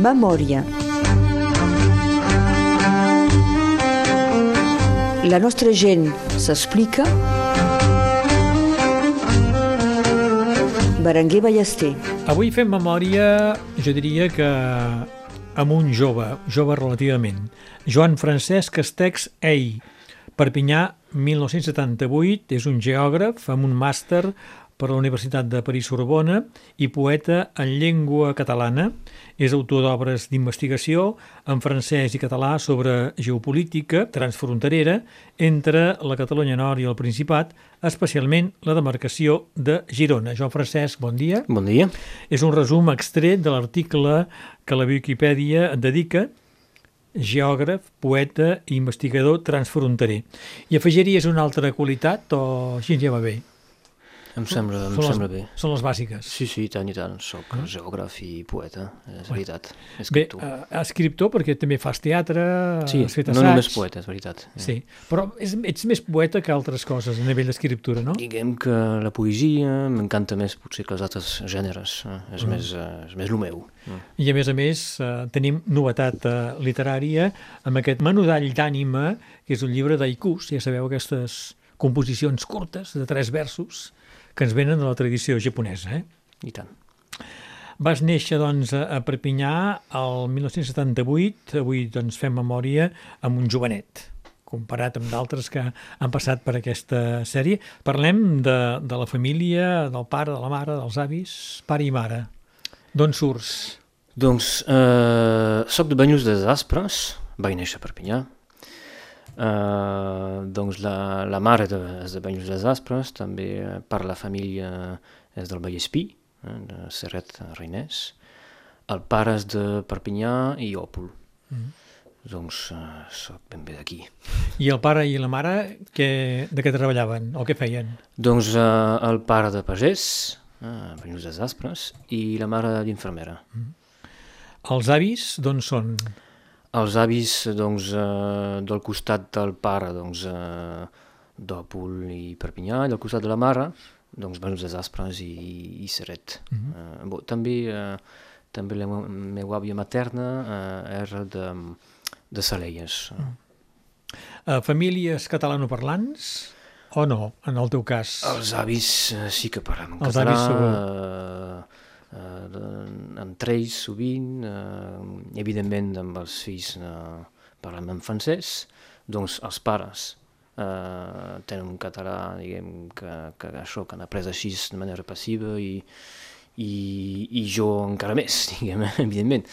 Memòria. La nostra gent s'explica. Berenguer Ballester. Avui fem memòria, jo diria que amb un jove, jove relativament, Joan Francesc Castex Ei, Perpinyà, 1978, és un geògraf amb un màster per la Universitat de París-Sorbona i poeta en llengua catalana. És autor d'obres d'investigació en francès i català sobre geopolítica transfronterera entre la Catalunya Nord i el Principat, especialment la demarcació de Girona. Joan Francesc, bon dia. Bon dia. És un resum extret de l'article que la Viquipèdia dedica geògraf, poeta i investigador transfronterer. I afegiries una altra qualitat o així ja va bé? Em sembla, em Són sembla les, bé. Són les bàsiques. Sí, sí, tant i tant. Soc geògraf i poeta, és Bé. veritat. Bé, Escriptor. eh, escriptor perquè també fas teatre, sí, has fet no assaig. només poeta, és veritat. Sí, però és, ets més poeta que altres coses a nivell d'escriptura, no? Diguem que la poesia m'encanta més potser que els altres gèneres. Eh? És, Mm. més, eh, és més el meu. Mm. I a més a més eh, tenim novetat eh, literària amb aquest menudall d'ànima, que és un llibre d'haikus, ja sabeu aquestes composicions curtes de tres versos que ens venen de la tradició japonesa. Eh? I tant. Vas néixer doncs, a Perpinyà el 1978, avui doncs, fem memòria amb un jovenet comparat amb d'altres que han passat per aquesta sèrie. Parlem de, de la família, del pare, de la mare, dels avis, pare i mare. D'on surts? Doncs, eh, soc de Banyuls des Aspres, vaig néixer a Perpinyà. Eh, doncs la, la mare de, és de Banyuls des Aspres, també eh, per la família és del Vallespí, eh, de Serret Reinès. El pare és de Perpinyà i Òpol. Mm. Doncs eh, soc ben bé d'aquí. I el pare i la mare que, de què treballaven o què feien? Doncs eh, el pare de pagès, eh, Banyuls des Aspres, i la mare d'infermera. Els avis d'on són? Els avis, doncs, eh, del costat del pare, doncs, eh, d'Òpol i Perpinyà, i del costat de la mare, doncs, Banús des Aspres i, i Seret. Mhm. eh, bo, també, eh, també la meva àvia materna eh, era de, de Salelles. Eh, famílies catalanoparlants o no, en el teu cas? Els avis eh, sí que parlem en Els català, avis segur. eh, eh, entre ells sovint, eh, evidentment amb els fills eh, parlem en francès, doncs els pares eh, tenen un català, diguem, que, que això que han après així de manera passiva i, i, i jo encara més, diguem, evidentment.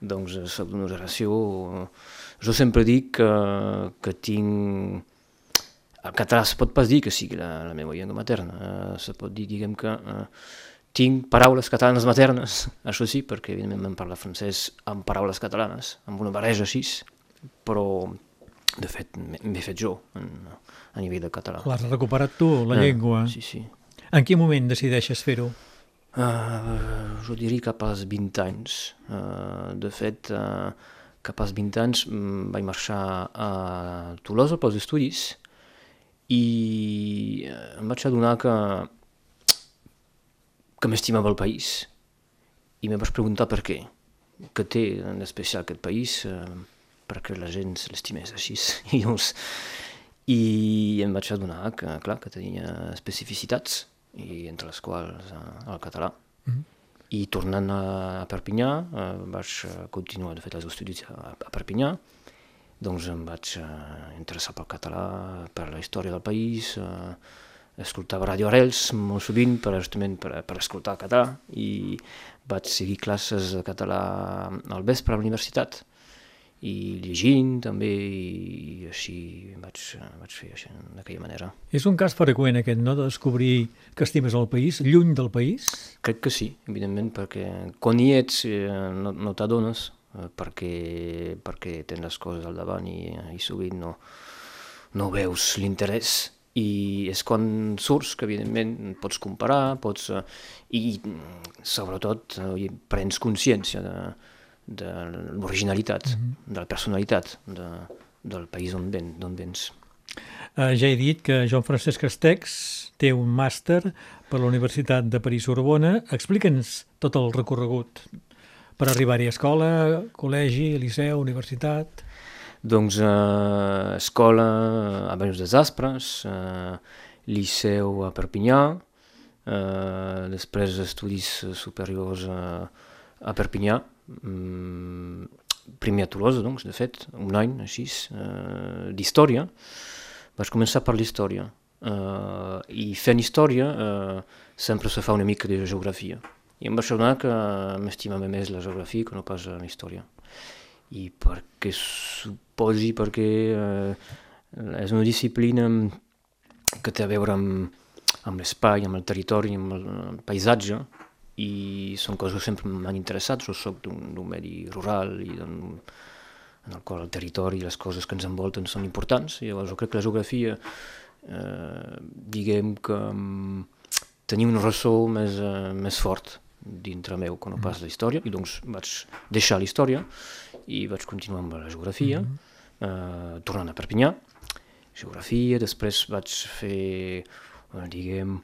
Doncs soc d'una generació... Jo sempre dic que, que tinc el català se pot pas dir que sigui la, la meva llengua materna, eh, se pot dir, diguem que eh, tinc paraules catalanes maternes, això sí, perquè evidentment em parla francès amb paraules catalanes, amb una barreja així, però de fet m'he fet jo en, a nivell de català. L'has recuperat tu, la Eh, llengua. Sí, sí. En quin moment decideixes fer-ho? Uh, jo diria cap als 20 anys. Uh, de fet, uh, cap als 20 anys mm, vaig marxar a Tolosa pels estudis i eh, em vaig adonar que, que m'estimava el país i me vaig preguntar per què, què té en especial aquest país, eh, perquè la gent se l'estimés així. I, doncs, I em vaig adonar que, clar, que tenia especificitats, i entre les quals eh, el català. Mhm. I tornant a Perpinyà, eh, vaig eh, continuar de fer els estudis a, a Perpinyà, doncs em vaig eh, interessar pel català, per la història del país, eh, escoltava Radio Arrels molt sovint per, justament per, per escoltar català i vaig seguir classes de català al vespre a la universitat i llegint també i així vaig, vaig fer així d'aquella manera. És un cas freqüent aquest, no?, de descobrir que estimes el país, lluny del país? Crec que sí, evidentment, perquè quan hi ets eh, no, no t'adones, eh, perquè, perquè tens les coses al davant i, i sovint no, no veus l'interès i és quan surts que evidentment pots comparar pots, eh, i sobretot eh, prens consciència de, de l'originalitat, mm -hmm. de la personalitat de, del país on, ven, d'on vens. Eh, ja he dit que Joan Francesc Castex té un màster per la Universitat de París-Sorbona. Explica'ns tot el recorregut per arribar-hi a escola, col·legi, liceu, universitat... Doncs eh, escola a Benys des Aspres, eh, liceu a Perpinyà, eh, després estudis superiors a, a Perpinyà, mm, primer a Tolosa, doncs, de fet, un any així, eh, d'història. Vaig començar per l'història. Eh, I fent història eh, sempre se fa una mica de geografia. I em vaig adonar que m'estimava més la geografia que no pas la història. I perquè suposi, perquè eh, és una disciplina que té a veure amb, amb l'espai, amb el territori, amb el, el paisatge, i són coses que sempre m'han interessat, jo soc d'un medi rural i en el qual el territori i les coses que ens envolten són importants, i llavors jo crec que la geografia, eh, diguem que um, tenia un ressò més, eh, més fort dintre meu que no pas la història, i doncs vaig deixar la història i vaig continuar amb la geografia, mm -hmm. eh, tornant a Perpinyà, geografia, després vaig fer, eh, diguem,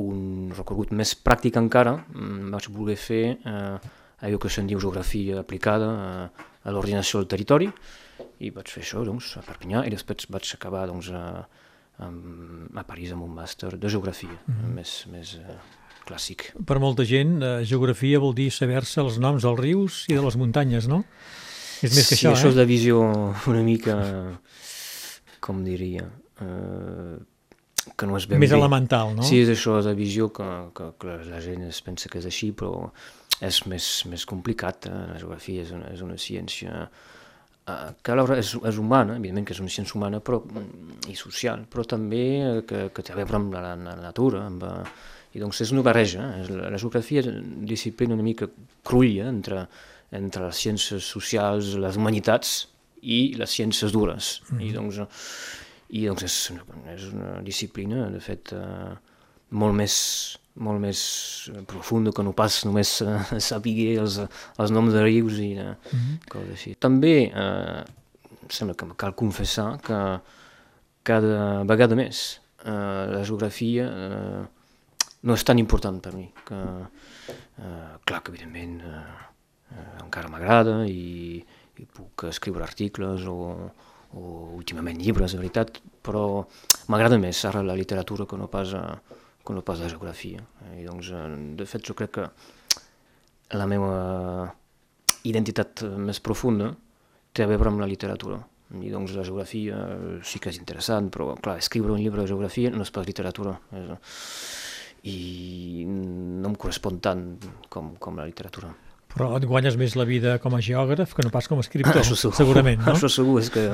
un recorregut més pràctic encara, mm, vaig voler fer eh, allò que se'n diu geografia aplicada eh, a l'ordinació del territori, i vaig fer això doncs, a Perpinyà, i després vaig acabar doncs, a, a, a París amb un màster de geografia, mm -hmm. més, més eh, clàssic. Per molta gent, eh, geografia vol dir saber-se els noms dels rius i de les muntanyes, no? És més que sí, això, això eh? és de visió una mica, com diria, eh, que no és ben Més bé. elemental, no? Sí, és això, de visió que, que, que la gent es pensa que és així, però és més, més complicat. Eh? La geografia és una, és una ciència eh, que alhora és, és humana, evidentment que és una ciència humana però, i social, però també que, que té a veure amb la, la natura, amb, eh, i doncs és una barreja. Eh? La, geografia és una disciplina una mica cruïlla entre, entre les ciències socials, les humanitats i les ciències dures. Mm -hmm. I doncs i doncs és, és una disciplina, de fet, eh, molt més molt més profunda que no pas només eh, saber els, els noms de rius i eh, mm -hmm. coses així. També eh, sembla que cal confessar que cada vegada més eh, la geografia eh, no és tan important per mi. Que, eh, clar que evidentment eh, eh, encara m'agrada i, i puc escriure articles o, o últimament llibres, de veritat, però m'agrada més ara la literatura que no pas, que no pas la geografia. I doncs, de fet, jo crec que la meva identitat més profunda té a veure amb la literatura. I doncs la geografia sí que és interessant, però clar, escriure un llibre de geografia no és pas literatura. I no em correspon tant com, com la literatura. Però et guanyes més la vida com a geògraf que no pas com a escriptor, això segur, segurament, no? Això segur, és que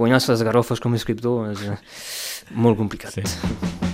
guanyar-se les garrofes com a escriptor és molt complicat. Sí.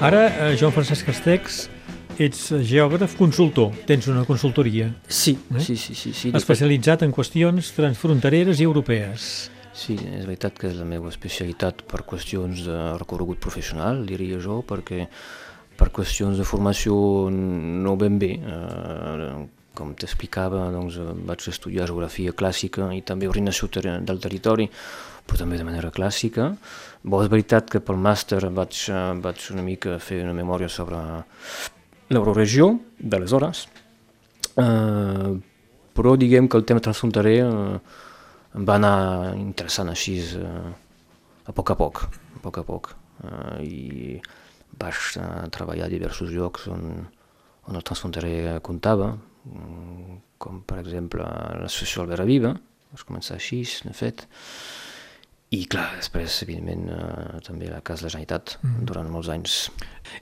Ara, eh, Joan Francesc Castex, ets geògraf consultor, tens una consultoria Sí, Eh? sí, sí, sí, sí. especialitzat en qüestions transfrontereres i europees. Sí, és veritat que és la meva especialitat per qüestions de recorregut professional, diria jo, perquè per qüestions de formació no ben bé. Eh, com t'explicava, doncs, eh, vaig estudiar geografia clàssica i també ordenació ter del territori, però també de manera clàssica. Bo, és veritat que pel màster vaig, eh, vaig una mica fer una memòria sobre l'euroregió d'aleshores, eh, però diguem que el tema transfronterer eh, em va anar interessant així eh, a poc a poc, a poc a poc. Eh, I vaig uh, treballar a diversos llocs on, on el transfronterer comptava, mm, com per exemple l'associació Albert Viva, vaig començar així, de fet, i clar, després, evidentment, eh, també a Casa de la Generalitat mm. durant molts anys.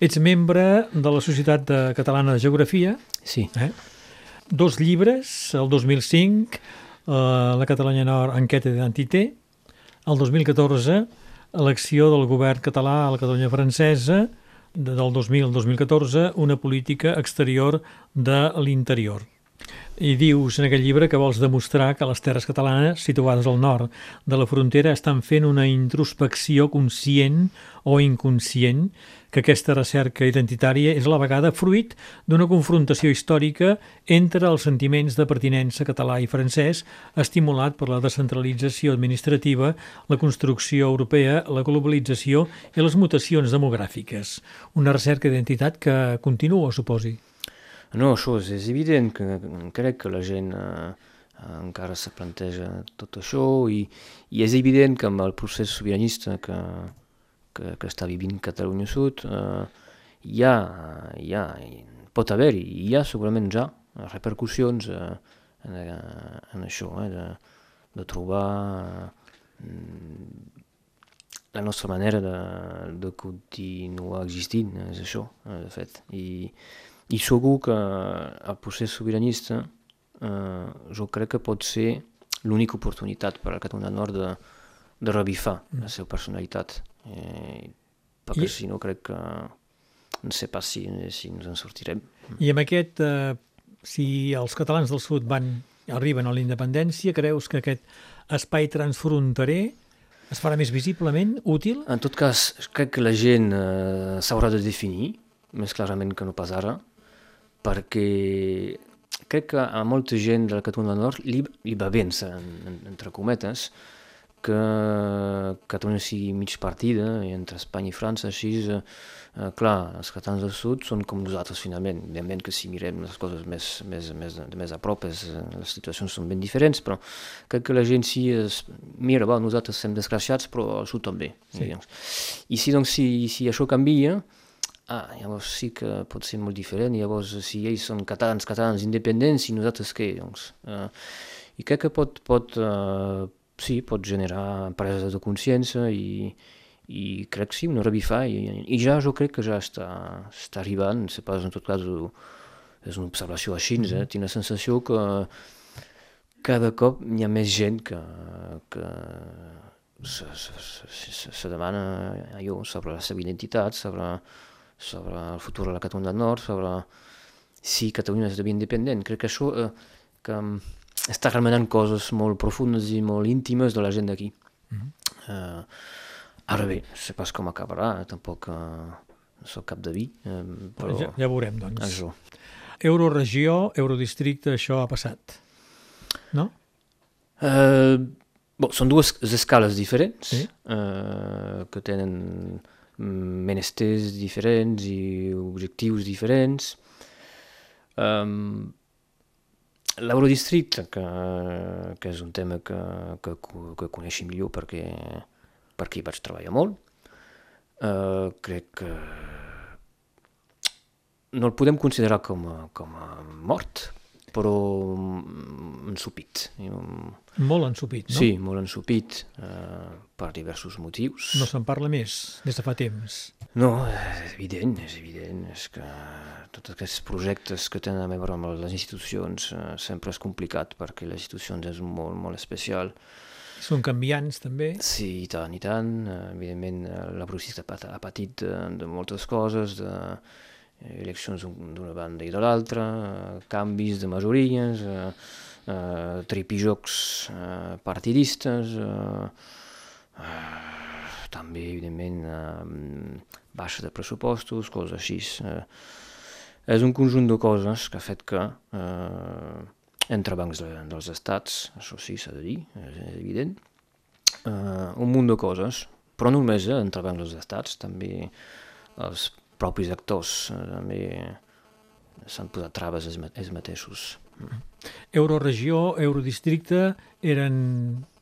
Ets membre de la Societat de Catalana de Geografia. Sí. Eh? Dos llibres, el 2005, eh, La Catalunya Nord, enquesta d'identité, el 2014, elecció del govern català a la Catalunya francesa, del 2000 al 2014, una política exterior de l'interior. I dius en aquest llibre que vols demostrar que les terres catalanes, situades al nord de la frontera, estan fent una introspecció conscient o inconscient, que aquesta recerca identitària és a la vegada fruit d'una confrontació històrica entre els sentiments de pertinença català i francès, estimulat per la descentralització administrativa, la construcció europea, la globalització i les mutacions demogràfiques. Una recerca d'identitat que continua, suposi. No, això és, és evident que crec que la gent eh, encara se planteja tot això i, i és evident que amb el procés sobiranista que, que, que està vivint Catalunya Sud eh, hi ha, hi ha, pot haver-hi, hi ha segurament ja repercussions eh, en, en això, eh, de, de trobar eh, la nostra manera de, de continuar existint, és això, eh, de fet. I, i segur que el procés sobiranista eh, jo crec que pot ser l'única oportunitat per a Catalunya Nord de, de revifar mm. la seva personalitat. Eh, perquè I... si no crec que no sé pas si, si ens en sortirem. I amb aquest, eh, si els catalans del sud van arriben a la independència, creus que aquest espai transfronterer es farà més visiblement útil? En tot cas, crec que la gent eh, s'haurà de definir més clarament que no pas ara perquè crec que a molta gent de la Catalunya del Nord li, li va bé, en, entre cometes, que Catalunya sigui mig partida entre Espanya i França, així, eh, eh, clar, els catalans del sud són com nosaltres finalment, evidentment que si mirem les coses més, més, més, més a prop és, eh, les situacions són ben diferents, però crec que la gent sí es mira, va, nosaltres estem desgraciats, però el sud també. Sí. I si, doncs, si, si això canvia, Ah, llavors sí que pot ser molt diferent, llavors si ells són catalans, catalans independents i nosaltres què, doncs? Uh, I crec que pot, pot uh, sí, pot generar presa de consciència i, i crec que sí, una revifar i, i ja jo crec que ja està, està arribant, no sé pas, en tot cas és una observació així, eh? tinc la sensació que cada cop hi ha més gent que, que se, se, se, se demana allò sobre la seva identitat, sobre sobre el futur de la Catalunya del Nord, sobre si Catalunya esdevé independent. Crec que això eh, que mm, està remenant coses molt profundes i molt íntimes de la gent d'aquí. Mm -hmm. eh, ara bé, no sé pas com acabarà, tampoc eh, no soc cap de vi, eh, però... Ja, ja veurem, doncs. Això. Euroregió, eurodistricte, això ha passat, no? Eh, bon, són dues escales diferents sí? eh, que tenen menesters diferents i objectius diferents. Um, L'Eurodistricte, que, que és un tema que, que, que coneixi millor perquè, perquè hi vaig treballar molt, uh, crec que no el podem considerar com a, com a mort, però ensupit. Molt ensupit, no? Sí, molt ensupit, eh, per diversos motius. No se'n parla més des de fa temps? No, és evident, és evident. És que tots aquests projectes que tenen a veure amb les institucions eh, sempre és complicat perquè les institucions és molt, molt especial. Són canviants, també? Sí, i tant, i tant. Eh, evidentment, eh, la procés ha patit de, de moltes coses, de, eleccions d'una banda i de l'altra, canvis de majories, eh, eh, tripijocs eh, partidistes, eh, eh, també, evidentment, eh, baixa de pressupostos, coses així. Eh, és un conjunt de coses que ha fet que eh, entre bancs de, dels estats, això sí, s'ha de dir, és evident, eh, un munt de coses, però no només eh, entre bancs dels estats, també els propis actors eh, també s'han posat traves ells mateixos. Euroregió, Eurodistricte eren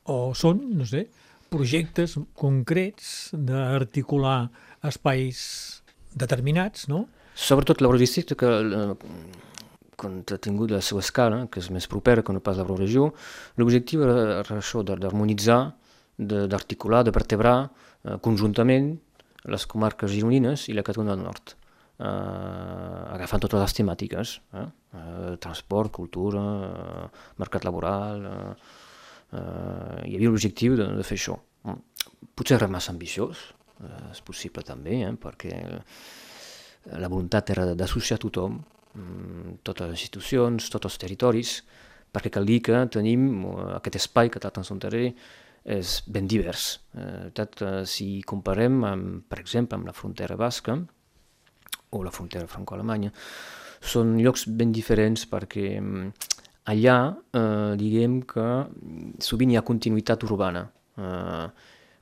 o són, no sé, projectes concrets d'articular espais determinats, no? Sobretot l'Eurodistricte, que eh, quan ha tingut la seva escala, que és més propera que no pas l'Euroregió, l'objectiu era, era això d'harmonitzar, d'articular, de vertebrar eh, conjuntament les comarques gironines i la Catalunya del Nord, eh, agafant totes les temàtiques, eh? Eh, transport, cultura, eh, mercat laboral... Eh, eh, hi havia l'objectiu de, de fer això. Potser era massa ambiciós, eh, és possible també, eh, perquè la voluntat era d'associar tothom, mm, totes les institucions, tots els territoris, perquè cal dir que tenim eh, aquest espai que tant fronterer és ben divers. Eh, tot, eh, si comparem, amb, per exemple, amb la frontera basca o la frontera franco-alemanya, són llocs ben diferents perquè mm, allà eh, diguem que sovint hi ha continuïtat urbana, eh,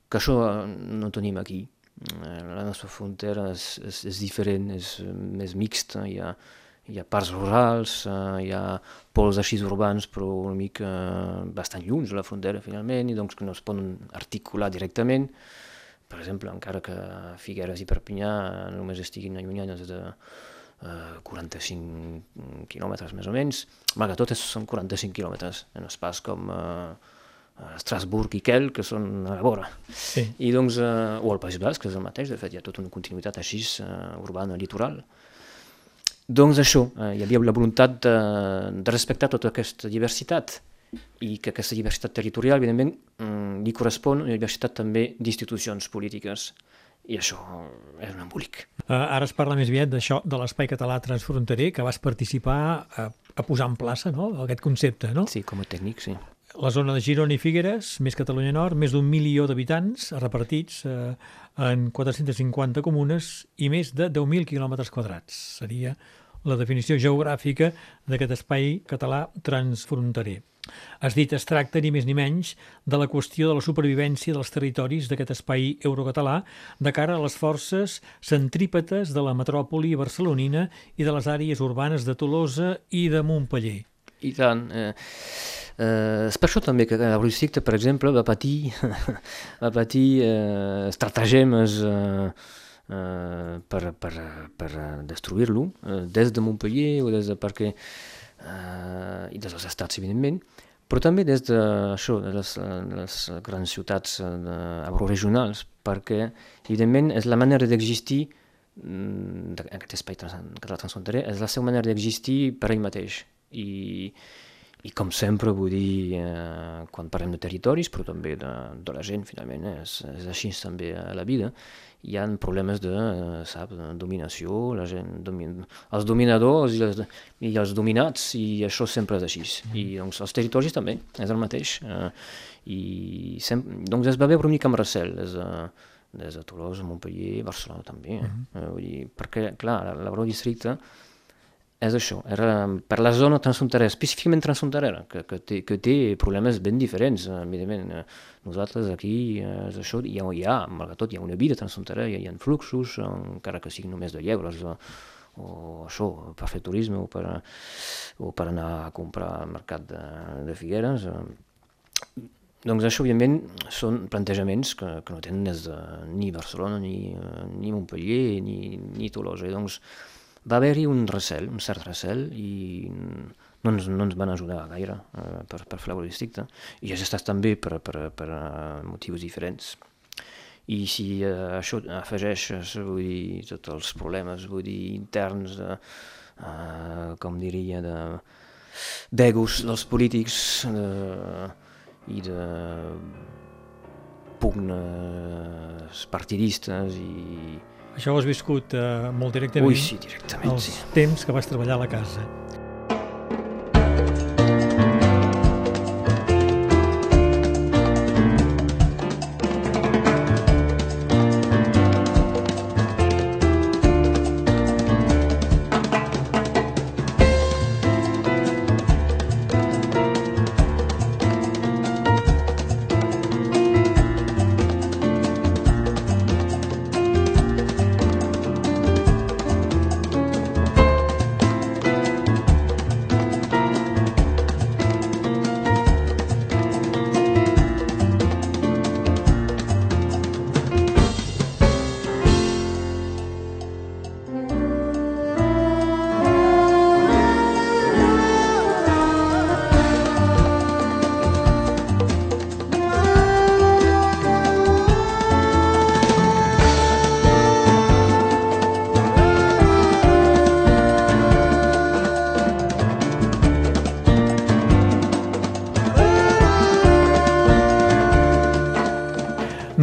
que això no tenim aquí. Eh, la nostra frontera és, és, és diferent, és més mixta, hi ha, hi ha parts rurals, eh, hi ha pols així urbans però una mica bastant lluny de la frontera finalment i doncs que no es poden articular directament. Per exemple, encara que Figueres i Perpinyà només estiguin allunyades de, 45 eh, quilòmetres més o menys, malgrat tot són 45 quilòmetres, no és pas com eh, Estrasburg i Kel, que són a la vora. Sí. I doncs, eh, o el País Basc, que és el mateix, de fet hi ha tota una continuïtat així eh, urbana, litoral. Doncs això, eh, hi havia la voluntat de, de respectar tota aquesta diversitat i que aquesta diversitat territorial, evidentment, mm, li correspon una diversitat també d'institucions polítiques i això és un embolic. Uh, ara es parla més aviat d'això, de l'espai català transfronterer, que vas participar a, a posar en plaça no? aquest concepte, no? Sí, com a tècnic, sí. La zona de Girona i Figueres, més Catalunya Nord, més d'un milió d'habitants repartits eh, en 450 comunes i més de 10.000 quilòmetres quadrats. Seria la definició geogràfica d'aquest espai català transfronterer. Has dit, es tracta ni més ni menys de la qüestió de la supervivència dels territoris d'aquest espai eurocatalà de cara a les forces centrípetes de la metròpoli barcelonina i de les àrees urbanes de Tolosa i de Montpeller. I tant. Eh, eh, és per això també que el districte, per exemple, va patir, va patir eh, estratagemes eh, eh, per, per, per destruir-lo, eh, des de Montpellier o des de perquè eh, i des dels estats, evidentment, però també des de, això, de les, les grans ciutats eh, euroregionals, perquè, evidentment, és la manera d'existir en mm, aquest espai català transfronterer, és la seva manera d'existir per ell mateix. I, i com sempre, vull dir, eh, quan parlem de territoris, però també de, de la gent, finalment, eh, és, és així també a la vida, hi ha problemes de, eh, sap, de dominació, la gent domin... els dominadors i els, i els dominats, i això sempre és així. I doncs els territoris també, és el mateix. Eh, I sem... doncs es va veure una mica amb recel, des de, des de Tolosa, Montpellier, Barcelona també. Eh? Uh -huh. eh, vull dir, perquè, clar, l'Eurodistricte districte és això, era per la zona transfronterera, específicament transfronterera, que, que, té, que té problemes ben diferents, evidentment. Nosaltres aquí, és això, hi ha, hi ha, malgrat tot, hi ha una vida transfronterera, hi ha fluxos, encara que siguin només de llebres, o, això, per fer turisme o per, o per anar a comprar al mercat de, de Figueres. Doncs això, evidentment, són plantejaments que, que no tenen des de ni Barcelona, ni, ni Montpellier, ni, ni Tolosa. doncs, va haver-hi un recel, un cert recel, i no ens, no ens van ajudar gaire eh, per, per fer el districte, i ja estat també per, per, per uh, motius diferents. I si uh, això afegeixes, vull dir, tots els problemes, vull dir, interns, uh, uh, com diria, de d'egos dels polítics uh, i de pugnes partidistes i això ho has viscut eh, molt directament? Ui, sí, directament, els sí. temps que vas treballar a la casa.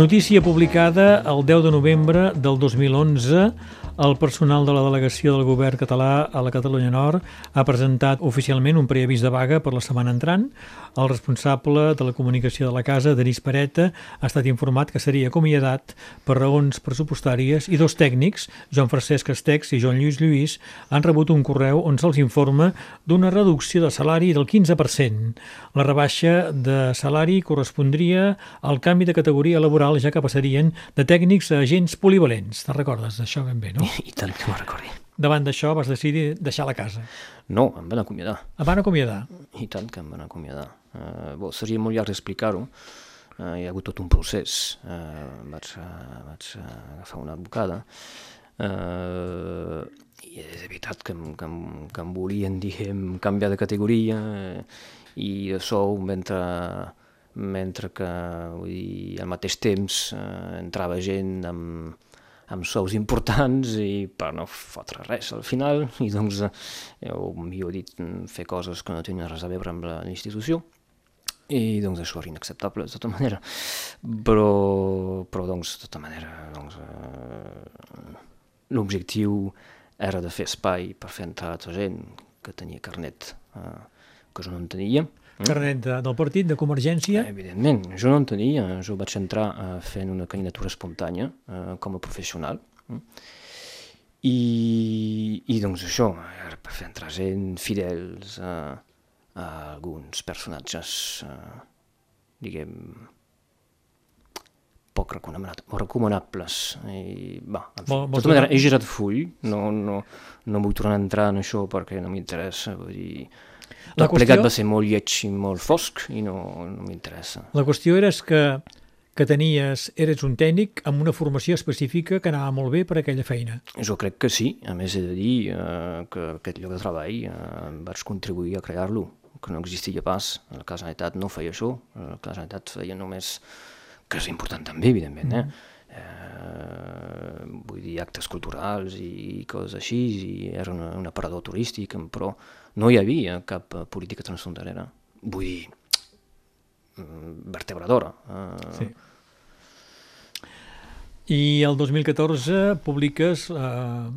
Notícia publicada el 10 de novembre del 2011 el personal de la delegació del govern català a la Catalunya Nord ha presentat oficialment un preavís de vaga per la setmana entrant. El responsable de la comunicació de la casa, Denis Pareta, ha estat informat que seria acomiadat per raons pressupostàries i dos tècnics, Joan Francesc Estex i Joan Lluís Lluís, han rebut un correu on se'ls informa d'una reducció de salari del 15%. La rebaixa de salari correspondria al canvi de categoria laboral, ja que passarien de tècnics a agents polivalents. Te'n recordes d'això ben bé, no? I tant que me'n recordi. Davant d'això vas decidir deixar la casa. No, em van acomiadar. Em van acomiadar. I tant que em van acomiadar. Uh, bo, seria molt llarg explicar-ho. Uh, hi ha hagut tot un procés. Uh, vaig, uh, vaig uh, agafar una advocada. Uh, I és veritat que, que, que em volien, diguem, canviar de categoria uh, i de sou mentre, mentre que vull dir, al mateix temps uh, entrava gent amb, amb sous importants i per no fotre res al final. I doncs eh, o millor dit fer coses que no tenien res a veure amb la institució. I doncs això era inacceptable de tota manera. Però, però doncs de tota manera doncs, eh, l'objectiu era de fer espai per fer entrar altra gent que tenia carnet eh, que jo no en tenia Carnet de, del partit, de Convergència. Evidentment, jo no en tenia, jo vaig entrar uh, fent una candidatura espontània uh, com a professional mm. I, i doncs això, era per fer entrar gent fidels a, a alguns personatges, uh, diguem, poc recomanables. I, va, en fi, Vol- de vols tota manera, he girat full, no, no, no vull tornar a entrar en això perquè no m'interessa, vull dir... La Tot plegat qüestió- va ser molt lleig i molt fosc i no, no m'interessa. La qüestió era que, que tenies, eres un tècnic amb una formació específica que anava molt bé per aquella feina. Jo crec que sí, a més he de dir eh, que aquest lloc de treball eh, vaig contribuir a crear-lo, que no existia pas, la Casa Generalitat no feia això, la Casa Generalitat feia només, que és important també, evidentment, eh? eh vull dir, actes culturals i coses així, i era una, un aparador turístic, però no hi havia cap eh, política transfronterera, vull dir, mm, vertebradora. Eh, Sí. I el 2014 publiques, eh,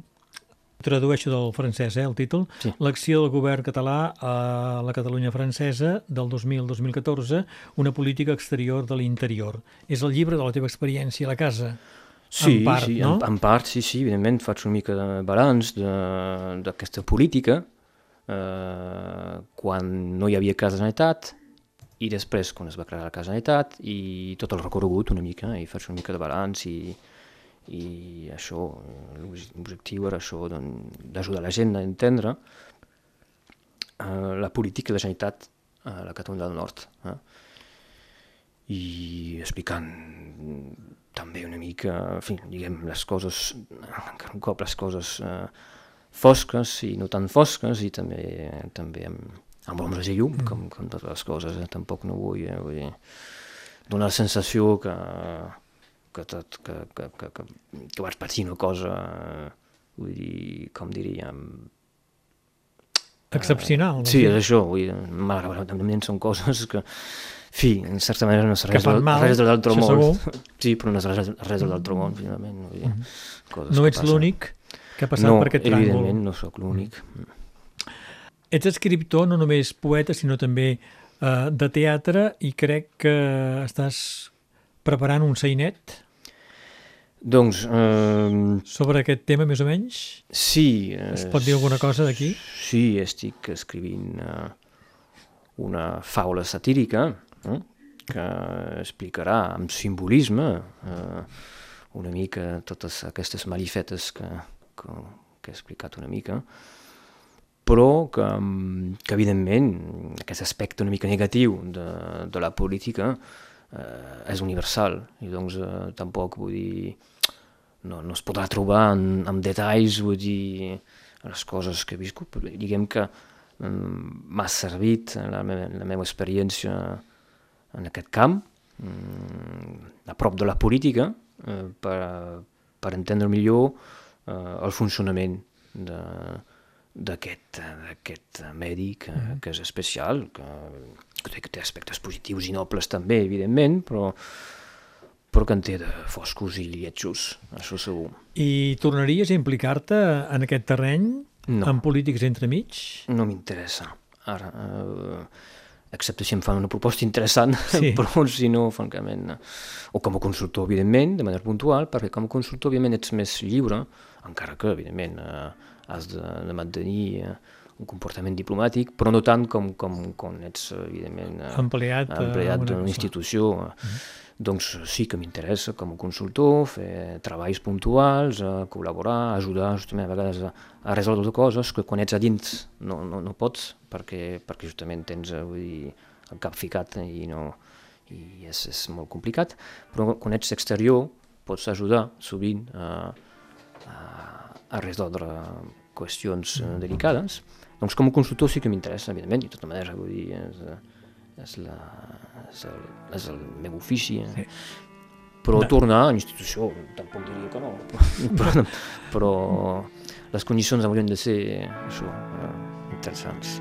tradueixo del francès, eh, el títol, Sí. l'acció del govern català a la Catalunya francesa del 2000-2014, una política exterior de l'interior. És el llibre de la teva experiència a la casa. Sí, en part, sí, no? en, en part, sí, sí, evidentment faig una mica de balanç de- d'aquesta política eh, quan no hi havia Casa Generalitat i després quan es va crear la Casa Generalitat i tot el recorregut una mica i faig una mica de balanç i, i això, l'obj- l'objectiu era això doncs, d'ajudar la gent a entendre eh, la política de Generalitat a la Catalunya del Nord. Eh? i explicant també una mica, en fi, diguem, les coses, encara un cop les coses eh, fosques i no tan fosques i també també amb, amb ombres i llum, mm. com, com totes les coses, eh? tampoc no vull, eh? vull dir, donar la sensació que, que, tot, que, que, que, que, que vaig patir una cosa, eh, vull dir, com diríem, Excepcional. Sí, no? és això, vull dir, malauradament són coses que, fi, en certa manera no és res, del- mal, res de l'altre món. segur. Sí, però no és res, res de l'altre món, finalment. Vull dir, coses No que ets l'únic que ha passat no, per aquest tràngol. evidentment no sóc l'únic. Ets escriptor, no només poeta, sinó també eh, de teatre i crec que estàs preparant un sainet Doncs, eh, sobre aquest tema, més o menys. sí... Eh, Es pot dir alguna cosa d'aquí? Sí, estic escrivint eh, una faula satírica eh, que explicarà amb simbolisme eh, una mica totes aquestes malifetes que, que, que he explicat una mica, però que, que evidentment aquest aspecte una mica negatiu de, de la política eh, és universal. I doncs eh, tampoc vull dir no, no es podrà trobar en, en detalls vull dir les coses que he viscut. Però diguem que mm, m'ha servit la, me la meva experiència en aquest camp mm, a prop de la política eh, per, per entendre millor eh, el funcionament d'aquest d'aquest medi que, que és especial, que, que té- que té aspectes positius i nobles també, evidentment, però, però que en té de foscos i lletjos, això segur. I tornaries a implicar-te en aquest terreny, No. amb polítics entremig? No m'interessa. Ara, eh, excepte si em fan una proposta interessant, Sí. però si no, francament, eh, o com a consultor, evidentment, de manera puntual, perquè com a consultor, òbviament, ets més lliure, encara que, evidentment, eh, has de, de mantenir eh, un comportament diplomàtic, però no tant com, com quan ets, eh, evidentment, eh, Empleat, eh, empleat una d'una institució. eh. Doncs sí que m'interessa com a consultor fer treballs puntuals, a col·laborar, ajudar justament a vegades a, a resoldre coses que quan ets a dins no, no, no pots perquè, perquè justament tens eh, vull dir, el cap ficat i, no, i és, és molt complicat, però quan ets exterior pots ajudar sovint a, a, a resoldre qüestions eh, delicades. Doncs com a consultor sí que m'interessa, evidentment, i de tota manera, vull dir, és, és, la, és, el, és el meu ofici. Eh? Sí. Però No. tornar a institució, tampoc diria que no, però, però les condicions haurien de ser això, eh, interessants.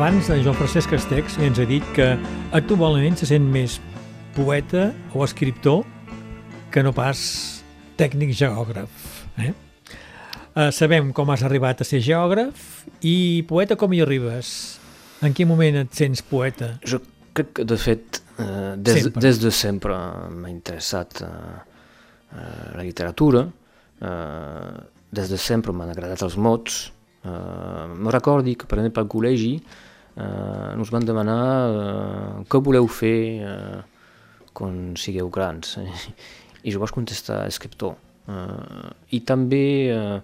Abans, en Joan Francesc Castex ens ha dit que actualment se sent més poeta o escriptor que no pas tècnic geògraf. Eh? Eh, sabem com has arribat a ser geògraf i poeta com hi arribes? En quin moment et sents poeta? Jo crec que, de fet, eh, des, Sempre. des de sempre m'ha interessat eh, eh, la literatura, eh, des de sempre m'han agradat els mots. Eh, me recordi que, per exemple, al col·legi eh, ens van demanar eh, què voleu fer eh, quan sigueu grans. I jo vaig contestar escriptor. Eh, I també eh,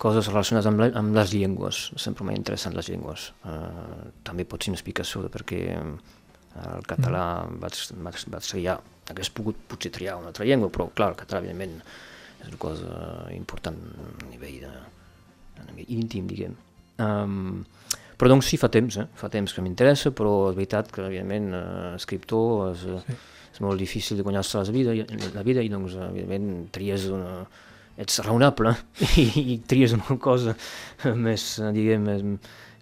coses relacionades amb, la, amb les llengües, sempre m'ha interessat les llengües. Uh, també pot ser una explicació de perquè eh, el català vaig, vaig, vaig triar, hagués pogut potser triar una altra llengua, però clar, el català evidentment és una cosa important a nivell, de, a nivell íntim, diguem. Um, però doncs sí, fa temps, eh? fa temps que m'interessa, però és veritat que evidentment eh, escriptor és, sí. és molt difícil de guanyar-se la vida, la vida i doncs evidentment tries una, ets raonable i, i tries una cosa més, eh, diguem, més,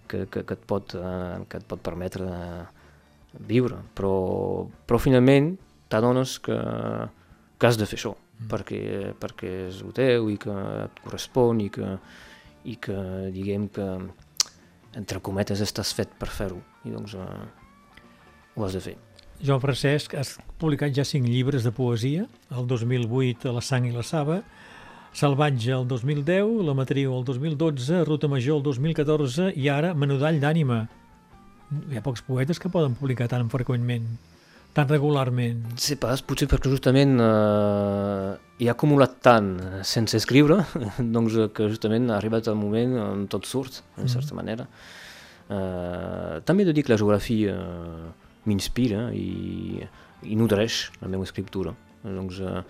que, que, que, et pot, eh, que et pot permetre eh, viure, però, però finalment t'adones que, que has de fer això, mm. perquè, perquè és el teu i que et correspon i que, i que diguem que entre cometes estàs fet per fer-ho. I doncs eh, ho has de fer. Joan Francesc, has publicat ja cinc llibres de poesia, el 2008 La sang i la saba, Salvatge el 2010, La matriu el 2012, Ruta major el 2014 i ara Menudall d'ànima. Hi ha pocs poetes que poden publicar tan freqüentment, tan regularment. sé pas, potser perquè justament eh, he acumulat tant eh, sense escriure, doncs eh, que justament ha arribat el moment on tot surt, en certa manera. Eh, també he de dir que la geografia eh, m'inspira i, i nodreix la meva escriptura. Doncs, eh,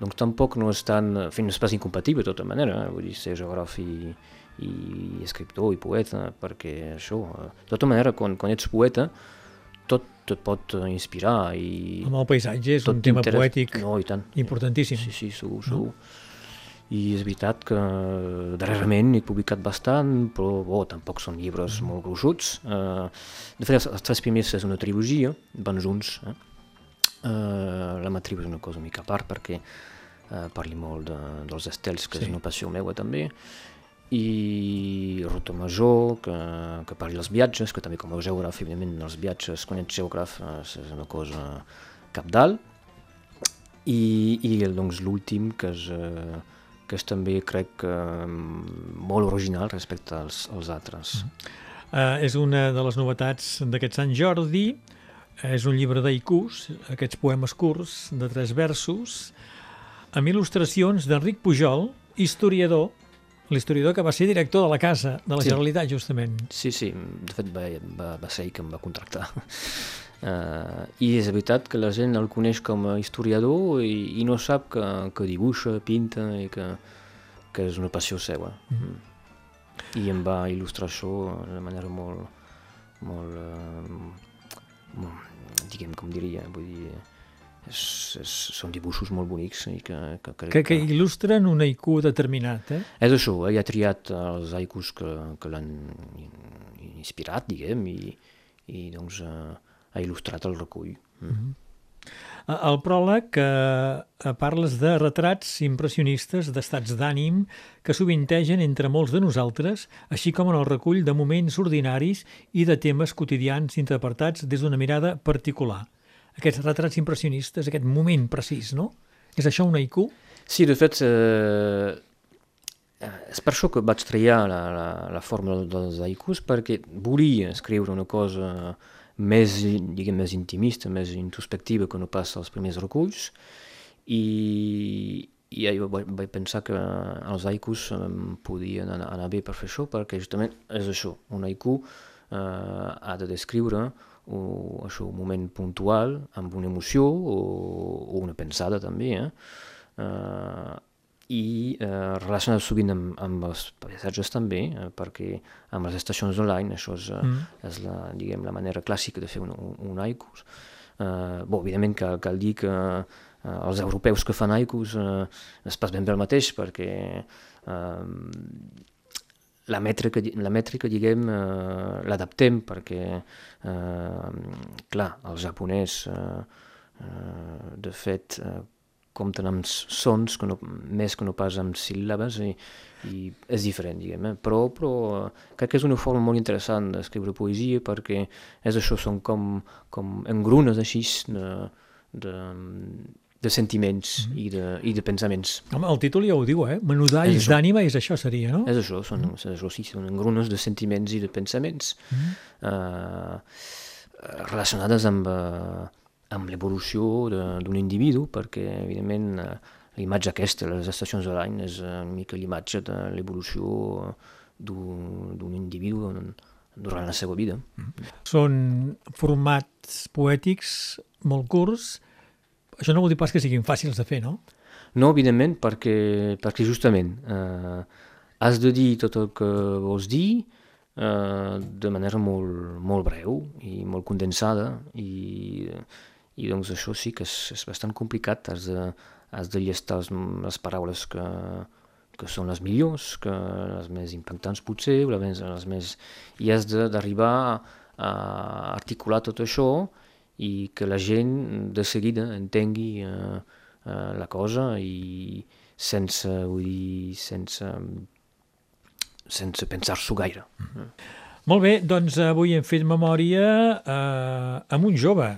doncs tampoc no és tan... En fi, no és pas incompatible, de tota manera, eh? vull dir, ser geògraf i, i escriptor i poeta, perquè això... Eh, de tota manera, quan, quan ets poeta, tot et pot eh, inspirar i Amb el paisatge és un tema poètic no, i tant. importantíssim. Sí, sí, segur, segur. I és veritat que darrerament he publicat bastant, però bo, tampoc són llibres molt gruixuts. Uh, de fet, els, els tres primers és una trilogia, van junts. Eh? Uh, la matriu és una cosa una mica a part perquè uh, parli molt de, dels estels, que Sí. és una passió meua també. I Ruta Major, que, que parli dels viatges, que també com a geògraf, evidentment, els viatges, quan ets geògraf, és una cosa capdalt. I, i doncs, l'últim, que és, eh, que és també, crec, que, molt original respecte als, als altres. Mm. Uh, és una de les novetats d'aquest Sant Jordi, és un llibre d'aikus, aquests poemes curts de tres versos, amb il·lustracions d'Enric Pujol, historiador, l'historiador que va ser director de la casa de la sí. Generalitat, justament. Sí, sí, de fet va, va, va ser ell que em va contractar. Uh, I és veritat que la gent el coneix com a historiador i, i no sap que, que dibuixa, pinta i que, que és una passió seva. Mm -hmm. I em va il·lustrar això de manera molt, molt, uh, molt diguem, com diria, vull dir, és, és, són dibuixos molt bonics i que, que, que, que, que il·lustren un haiku determinat, eh? És això, ell ha triat els haikus que, que l'han inspirat, diguem, i, i doncs eh, ha il·lustrat el recull. Mm. Mm -hmm. Al pròleg eh, parles de retrats impressionistes d'estats d'ànim que sovintegen entre molts de nosaltres, així com en el recull de moments ordinaris i de temes quotidians interpretats des d'una mirada particular aquests retrats impressionistes, aquest moment precís, no? És això un haiku? Sí, de fet, eh, és per això que vaig triar la, la, la forma dels haikus, perquè volia escriure una cosa més, diguem, més intimista, més introspectiva que no passa als primers reculls, i, i jo vaig, vaig pensar que els haikus eh, podien anar, anar bé per fer això, perquè justament és això, un haiku eh, ha de descriure o això, un moment puntual amb una emoció o, o una pensada també, eh? Uh, i eh, relacionat sovint amb, amb els paisatges també, eh, perquè amb les estacions online això és, mm. és la, diguem, la manera clàssica de fer un, un haikus. Eh, bo, evidentment cal, cal dir que eh, els europeus que fan haikus eh, es pas ben bé el mateix, perquè eh, la mètrica, la mètrica diguem, eh, l'adaptem perquè, eh, clar, el japonès, eh, eh, de fet, eh, compten amb sons que no, més que no pas amb síl·labes i, i és diferent, diguem, eh? però, però crec que és una forma molt interessant d'escriure poesia perquè és això, són com, com engrunes així de, de, de sentiments mm -hmm. i, de, i de pensaments. Home, el títol ja ho diu, eh? Menudalls d'ànima és això, seria, no? És això, són, mm -hmm. és això sí, són engrunes de sentiments i de pensaments mm -hmm. uh, relacionades amb, uh, amb l'evolució d'un individu, perquè, evidentment, uh, l'imatge aquesta, les estacions de l'any, és una mica l'imatge de l'evolució d'un individu durant la seva vida. Mm -hmm. Són formats poètics molt curts, això no vol dir pas que siguin fàcils de fer, no? No, evidentment, perquè, perquè justament eh, has de dir tot el que vols dir eh, de manera molt, molt breu i molt condensada i, i doncs això sí que és, és bastant complicat, has de, has de llestar les, les paraules que, que són les millors, que les més impactants potser, les, les més... i has d'arribar a articular tot això i que la gent de seguida entengui eh, eh, la cosa i sense, vull dir, sense, sense pensar-s'ho gaire. Mm -hmm. Molt bé, doncs avui hem fet memòria eh, amb un jove,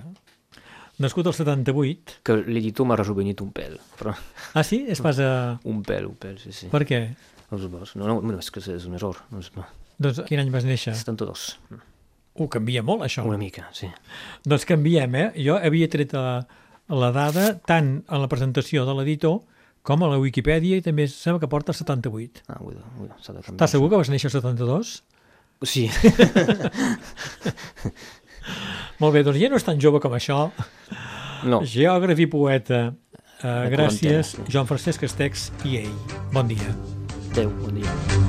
nascut al 78. Que l'editor m'ha rejuvenit un pèl. Però... Ah, sí? És pas a... Un pèl, un pèl, sí, sí. Per què? Els No, no, és que és un error. No és... Doncs quin any vas néixer? 72. Ho canvia molt, això. Una mica, sí. Doncs canviem, eh? Jo havia tret la, la dada tant a la presentació de l'editor com a la Wikipedia i també sembla que porta 78. Ah, ui, ui, s'ha de canviar. Estàs segur que vas néixer 72? Sí. molt bé, doncs ja no és tan jove com això. No. Geògraf i poeta. Uh, gràcies, Joan Francesc Estex i ell. Bon dia. Adéu, bon dia.